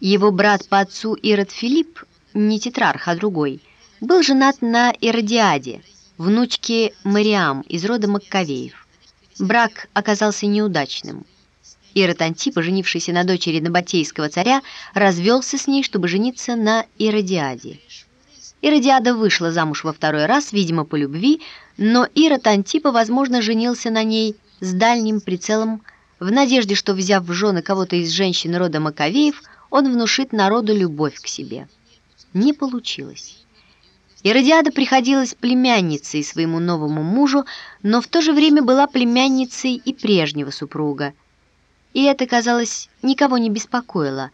Его брат по отцу Ирод Филипп, не тетрарх, а другой, был женат на Иродиаде, внучке Мариам из рода Маккавеев. Брак оказался неудачным. Ирод Антипа, женившийся на дочери Набатейского царя, развелся с ней, чтобы жениться на Иродиаде. Иродиада вышла замуж во второй раз, видимо, по любви, но Ирод Антипа, возможно, женился на ней с дальним прицелом в надежде, что, взяв в жены кого-то из женщин рода Маковеев, он внушит народу любовь к себе. Не получилось. Иродиада приходилась племянницей своему новому мужу, но в то же время была племянницей и прежнего супруга. И это, казалось, никого не беспокоило.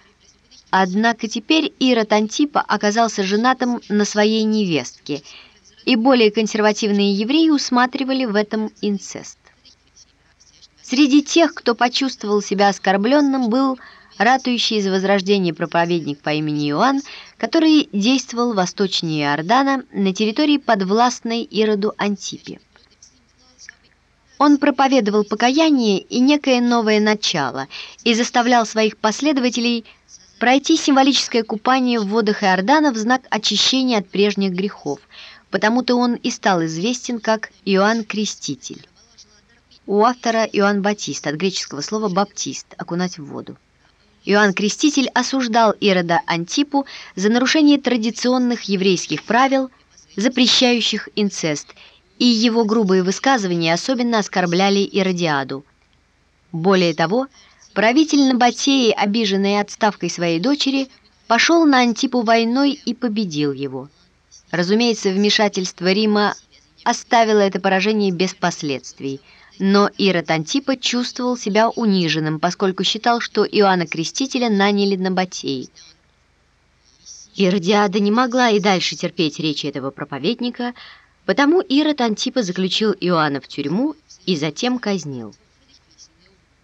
Однако теперь Ирод Антипа оказался женатым на своей невестке, и более консервативные евреи усматривали в этом инцест. Среди тех, кто почувствовал себя оскорбленным, был ратующий за возрождение проповедник по имени Иоанн, который действовал восточнее Иордана на территории подвластной Ироду Антипе. Он проповедовал покаяние и некое новое начало и заставлял своих последователей пройти символическое купание в водах Иордана в знак очищения от прежних грехов, потому-то он и стал известен как Иоанн Креститель. У автора Иоанн Батист, от греческого слова «баптист» – окунать в воду. Иоанн Креститель осуждал Ирода Антипу за нарушение традиционных еврейских правил, запрещающих инцест, и его грубые высказывания особенно оскорбляли Иродиаду. Более того, правитель Набатеи, обиженный отставкой своей дочери, пошел на Антипу войной и победил его. Разумеется, вмешательство Рима оставило это поражение без последствий – но Ирод Антипа чувствовал себя униженным, поскольку считал, что Иоанна Крестителя наняли на Батей. Иродиада не могла и дальше терпеть речи этого проповедника, потому Ирод Антипа заключил Иоанна в тюрьму и затем казнил.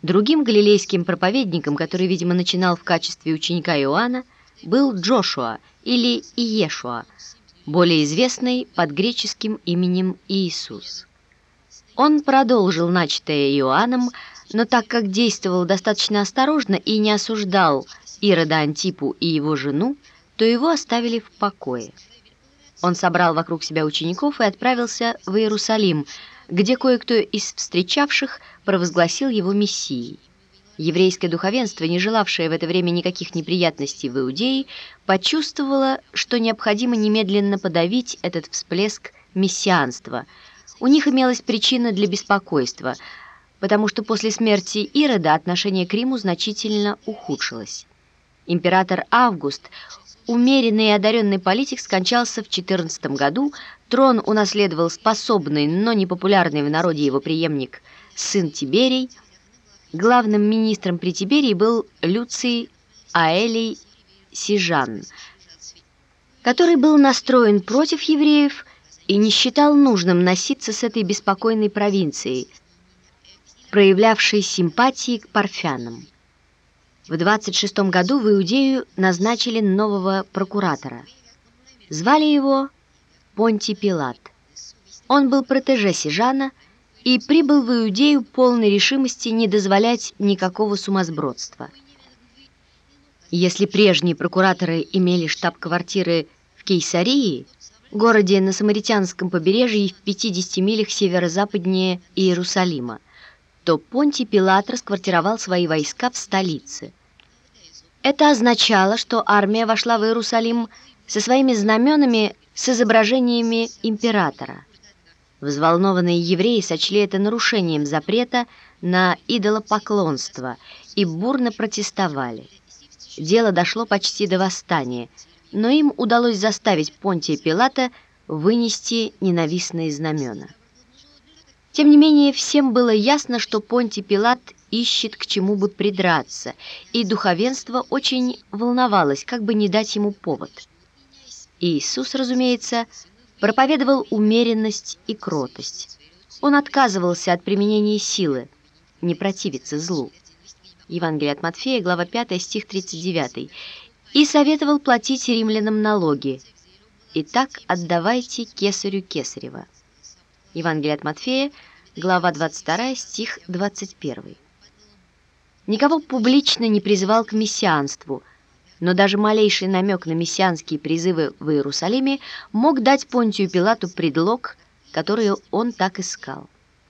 Другим галилейским проповедником, который, видимо, начинал в качестве ученика Иоанна, был Джошуа или Иешуа, более известный под греческим именем Иисус. Он продолжил начатое Иоанном, но так как действовал достаточно осторожно и не осуждал Ирода Антипу и его жену, то его оставили в покое. Он собрал вокруг себя учеников и отправился в Иерусалим, где кое-кто из встречавших провозгласил его мессией. Еврейское духовенство, не желавшее в это время никаких неприятностей в Иудее, почувствовало, что необходимо немедленно подавить этот всплеск мессианства – у них имелась причина для беспокойства, потому что после смерти Ирода отношение к Риму значительно ухудшилось. Император Август, умеренный и одаренный политик, скончался в 14 году, трон унаследовал способный, но непопулярный в народе его преемник, сын Тиберий. Главным министром при Тиберии был Люций Аэлий Сижан, который был настроен против евреев и не считал нужным носиться с этой беспокойной провинцией, проявлявшей симпатии к парфянам. В 26 году в Иудею назначили нового прокуратора. Звали его Понти Пилат. Он был протеже Сижана и прибыл в Иудею полной решимости не дозволять никакого сумасбродства. Если прежние прокураторы имели штаб-квартиры в Кейсарии, городе на Самаритянском побережье в 50 милях северо-западнее Иерусалима, то Понтий Пилат расквартировал свои войска в столице. Это означало, что армия вошла в Иерусалим со своими знаменами с изображениями императора. Взволнованные евреи сочли это нарушением запрета на идолопоклонство и бурно протестовали. Дело дошло почти до восстания – но им удалось заставить Понтия Пилата вынести ненавистные знамена. Тем не менее, всем было ясно, что Понтий Пилат ищет к чему бы придраться, и духовенство очень волновалось, как бы не дать ему повод. Иисус, разумеется, проповедовал умеренность и кротость. Он отказывался от применения силы, не противиться злу. Евангелие от Матфея, глава 5, стих 39 и советовал платить римлянам налоги. Итак, отдавайте кесарю кесарева. Евангелие от Матфея, глава 22, стих 21. Никого публично не призывал к мессианству, но даже малейший намек на мессианские призывы в Иерусалиме мог дать Понтию Пилату предлог, который он так искал.